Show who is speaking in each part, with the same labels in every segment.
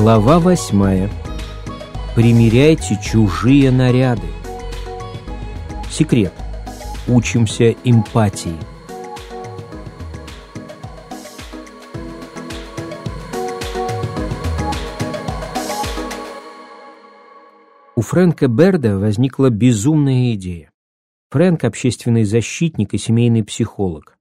Speaker 1: Глава восьмая. Примеряйте чужие наряды. Секрет. Учимся эмпатии. У Фрэнка Берда возникла безумная идея. Фрэнк – общественный защитник и семейный психолог.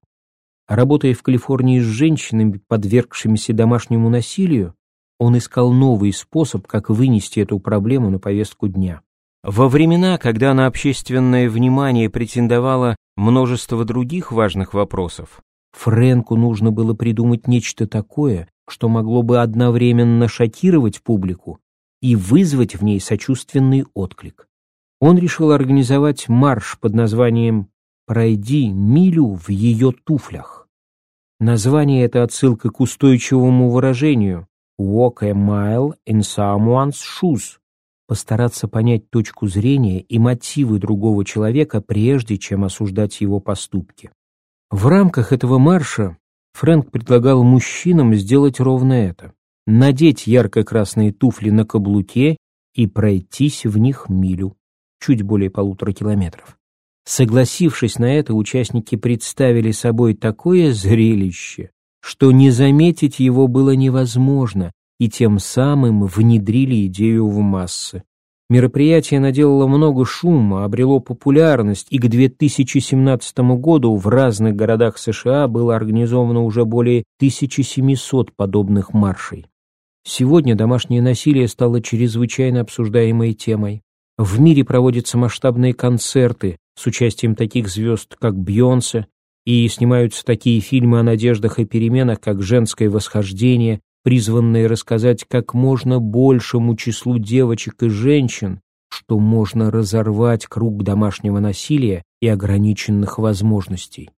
Speaker 1: Работая в Калифорнии с женщинами, подвергшимися домашнему насилию, он искал новый способ, как вынести эту проблему на повестку дня. Во времена, когда на общественное внимание претендовало множество других важных вопросов, Фрэнку нужно было придумать нечто такое, что могло бы одновременно шокировать публику и вызвать в ней сочувственный отклик. Он решил организовать марш под названием «Пройди милю в ее туфлях». Название — это отсылка к устойчивому выражению Walk a mile in someone's shoes. Постараться понять точку зрения и мотивы другого человека, прежде чем осуждать его поступки. В рамках этого марша Фрэнк предлагал мужчинам сделать ровно это. Надеть ярко-красные туфли на каблуке и пройтись в них милю, чуть более полутора километров. Согласившись на это, участники представили собой такое зрелище, что не заметить его было невозможно, и тем самым внедрили идею в массы. Мероприятие наделало много шума, обрело популярность, и к 2017 году в разных городах США было организовано уже более 1700 подобных маршей. Сегодня домашнее насилие стало чрезвычайно обсуждаемой темой. В мире проводятся масштабные концерты с участием таких звезд, как Бьонсе, и снимаются такие фильмы о надеждах и переменах, как «Женское восхождение», призванные рассказать как можно большему числу девочек и женщин, что можно разорвать круг домашнего насилия и ограниченных возможностей.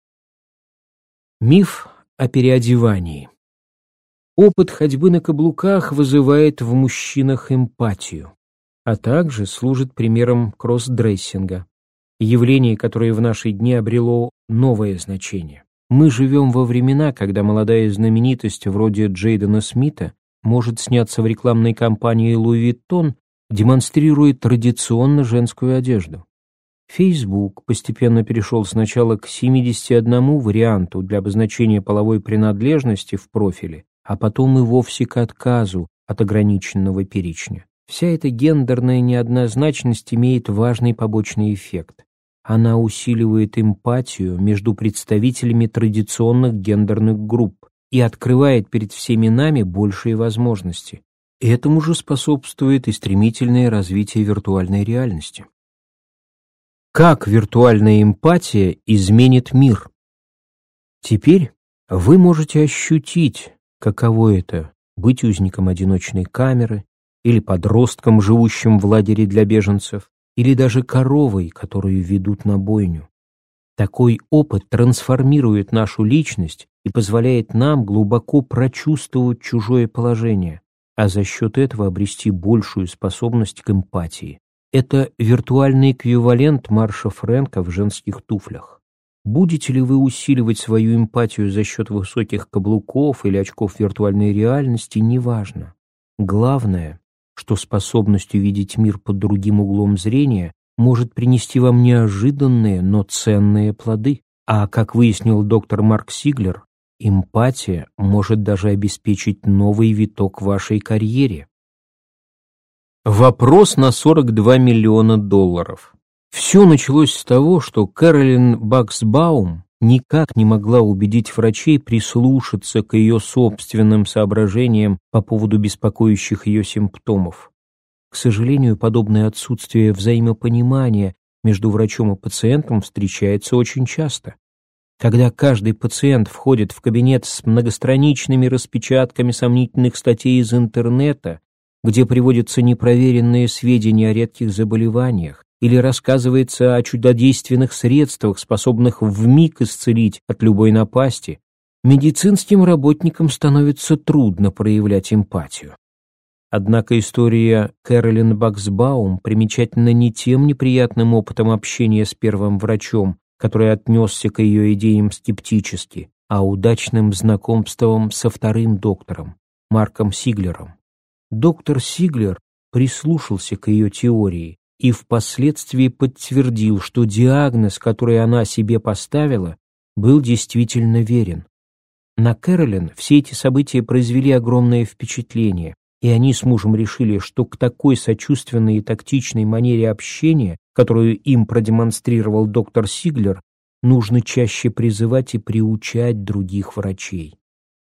Speaker 1: Миф о переодевании. Опыт ходьбы на каблуках вызывает в мужчинах эмпатию, а также служит примером кроссдрессинга явление, которое в наши дни обрело новое значение. Мы живем во времена, когда молодая знаменитость вроде Джейдена Смита может сняться в рекламной кампании Louis Vuitton, демонстрирует традиционно женскую одежду. Facebook постепенно перешел сначала к 71 варианту для обозначения половой принадлежности в профиле, а потом и вовсе к отказу от ограниченного перечня. Вся эта гендерная неоднозначность имеет важный побочный эффект. Она усиливает эмпатию между представителями традиционных гендерных групп и открывает перед всеми нами большие возможности. Этому же способствует и стремительное развитие виртуальной реальности. Как виртуальная эмпатия изменит мир? Теперь вы можете ощутить, каково это — быть узником одиночной камеры или подростком, живущим в лагере для беженцев, или даже коровой, которую ведут на бойню. Такой опыт трансформирует нашу личность и позволяет нам глубоко прочувствовать чужое положение, а за счет этого обрести большую способность к эмпатии. Это виртуальный эквивалент марша Фрэнка в женских туфлях. Будете ли вы усиливать свою эмпатию за счет высоких каблуков или очков виртуальной реальности, неважно. Главное, что способность увидеть мир под другим углом зрения может принести вам неожиданные, но ценные плоды. А, как выяснил доктор Марк Сиглер, эмпатия может даже обеспечить новый виток вашей карьере. Вопрос на 42 миллиона долларов. Все началось с того, что Кэролин Баксбаум никак не могла убедить врачей прислушаться к ее собственным соображениям по поводу беспокоящих ее симптомов. К сожалению, подобное отсутствие взаимопонимания между врачом и пациентом встречается очень часто. Когда каждый пациент входит в кабинет с многостраничными распечатками сомнительных статей из интернета, где приводятся непроверенные сведения о редких заболеваниях, или рассказывается о чудодейственных средствах, способных вмиг исцелить от любой напасти, медицинским работникам становится трудно проявлять эмпатию. Однако история Кэролин Баксбаум примечательна не тем неприятным опытом общения с первым врачом, который отнесся к ее идеям скептически, а удачным знакомством со вторым доктором, Марком Сиглером. Доктор Сиглер прислушался к ее теории и впоследствии подтвердил, что диагноз, который она себе поставила, был действительно верен. На Кэролин все эти события произвели огромное впечатление, и они с мужем решили, что к такой сочувственной и тактичной манере общения, которую им продемонстрировал доктор Сиглер, нужно чаще призывать и приучать других врачей.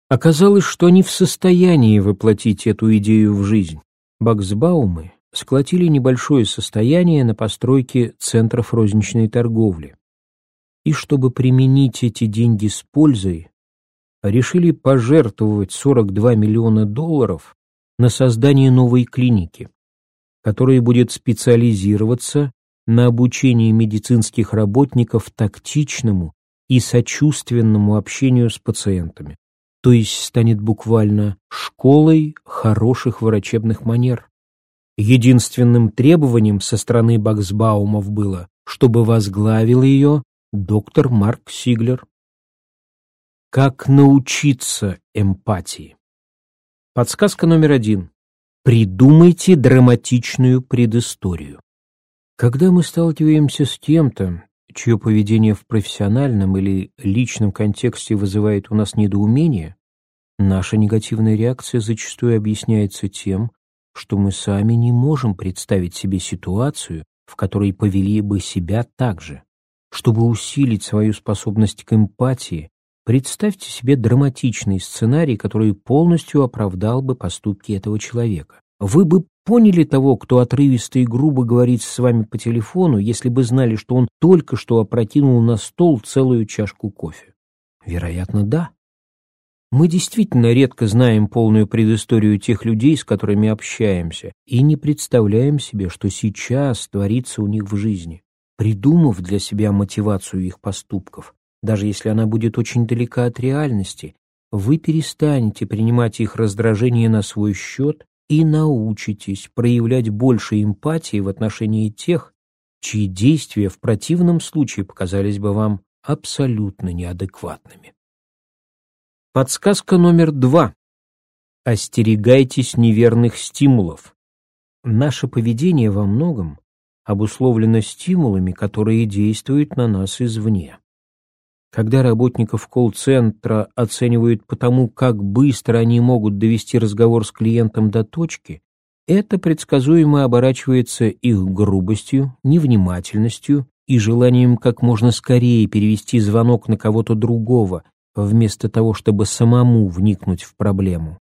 Speaker 1: Оказалось, что они в состоянии воплотить эту идею в жизнь. Баксбаумы сколотили небольшое состояние на постройке центров розничной торговли. И чтобы применить эти деньги с пользой, решили пожертвовать 42 миллиона долларов на создание новой клиники, которая будет специализироваться на обучении медицинских работников тактичному и сочувственному общению с пациентами, то есть станет буквально школой хороших врачебных манер. Единственным требованием со стороны Баксбаумов было, чтобы возглавил ее доктор Марк Сиглер. Как научиться эмпатии? Подсказка номер один. Придумайте драматичную предысторию. Когда мы сталкиваемся с кем-то, чье поведение в профессиональном или личном контексте вызывает у нас недоумение, наша негативная реакция зачастую объясняется тем, что мы сами не можем представить себе ситуацию, в которой повели бы себя так же. Чтобы усилить свою способность к эмпатии, представьте себе драматичный сценарий, который полностью оправдал бы поступки этого человека. Вы бы поняли того, кто отрывисто и грубо говорит с вами по телефону, если бы знали, что он только что опрокинул на стол целую чашку кофе? Вероятно, да. Мы действительно редко знаем полную предысторию тех людей, с которыми общаемся, и не представляем себе, что сейчас творится у них в жизни. Придумав для себя мотивацию их поступков, даже если она будет очень далека от реальности, вы перестанете принимать их раздражение на свой счет и научитесь проявлять больше эмпатии в отношении тех, чьи действия в противном случае показались бы вам абсолютно неадекватными. Подсказка номер два. Остерегайтесь неверных стимулов. Наше поведение во многом обусловлено стимулами, которые действуют на нас извне. Когда работников колл-центра оценивают по тому, как быстро они могут довести разговор с клиентом до точки, это предсказуемо оборачивается их грубостью, невнимательностью и желанием как можно скорее перевести звонок на кого-то другого, вместо того, чтобы самому вникнуть в проблему.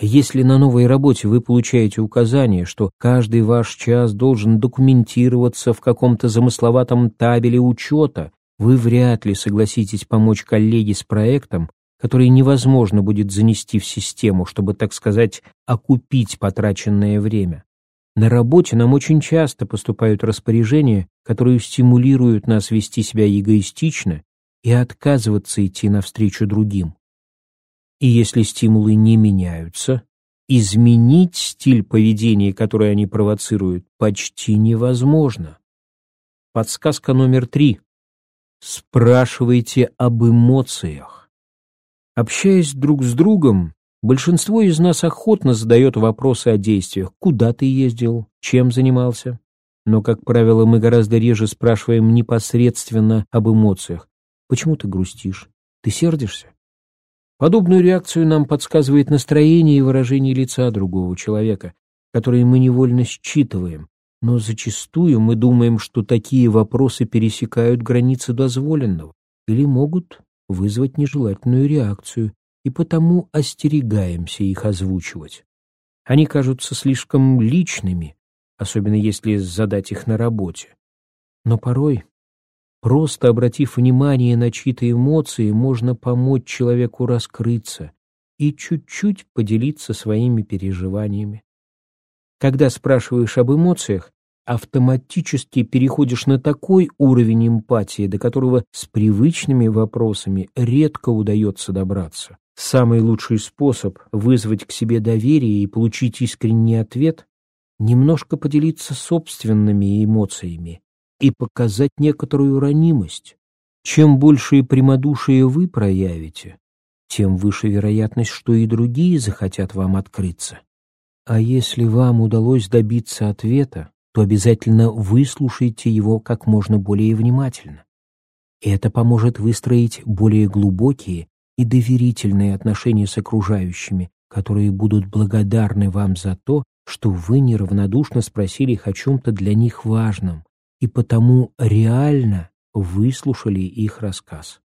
Speaker 1: Если на новой работе вы получаете указание, что каждый ваш час должен документироваться в каком-то замысловатом табеле учета, вы вряд ли согласитесь помочь коллеге с проектом, который невозможно будет занести в систему, чтобы, так сказать, окупить потраченное время. На работе нам очень часто поступают распоряжения, которые стимулируют нас вести себя эгоистично и отказываться идти навстречу другим. И если стимулы не меняются, изменить стиль поведения, который они провоцируют, почти невозможно. Подсказка номер три. Спрашивайте об эмоциях. Общаясь друг с другом, большинство из нас охотно задает вопросы о действиях. Куда ты ездил? Чем занимался? Но, как правило, мы гораздо реже спрашиваем непосредственно об эмоциях. Почему ты грустишь? Ты сердишься? Подобную реакцию нам подсказывает настроение и выражение лица другого человека, которые мы невольно считываем, но зачастую мы думаем, что такие вопросы пересекают границы дозволенного или могут вызвать нежелательную реакцию, и потому остерегаемся их озвучивать. Они кажутся слишком личными, особенно если задать их на работе. Но порой Просто обратив внимание на чьи-то эмоции, можно помочь человеку раскрыться и чуть-чуть поделиться своими переживаниями. Когда спрашиваешь об эмоциях, автоматически переходишь на такой уровень эмпатии, до которого с привычными вопросами редко удается добраться. Самый лучший способ вызвать к себе доверие и получить искренний ответ — немножко поделиться собственными эмоциями, и показать некоторую ранимость. Чем большее прямодушие вы проявите, тем выше вероятность, что и другие захотят вам открыться. А если вам удалось добиться ответа, то обязательно выслушайте его как можно более внимательно. Это поможет выстроить более глубокие и доверительные отношения с окружающими, которые будут благодарны вам за то, что вы неравнодушно спросили их о чем-то для них важном и потому реально выслушали их рассказ.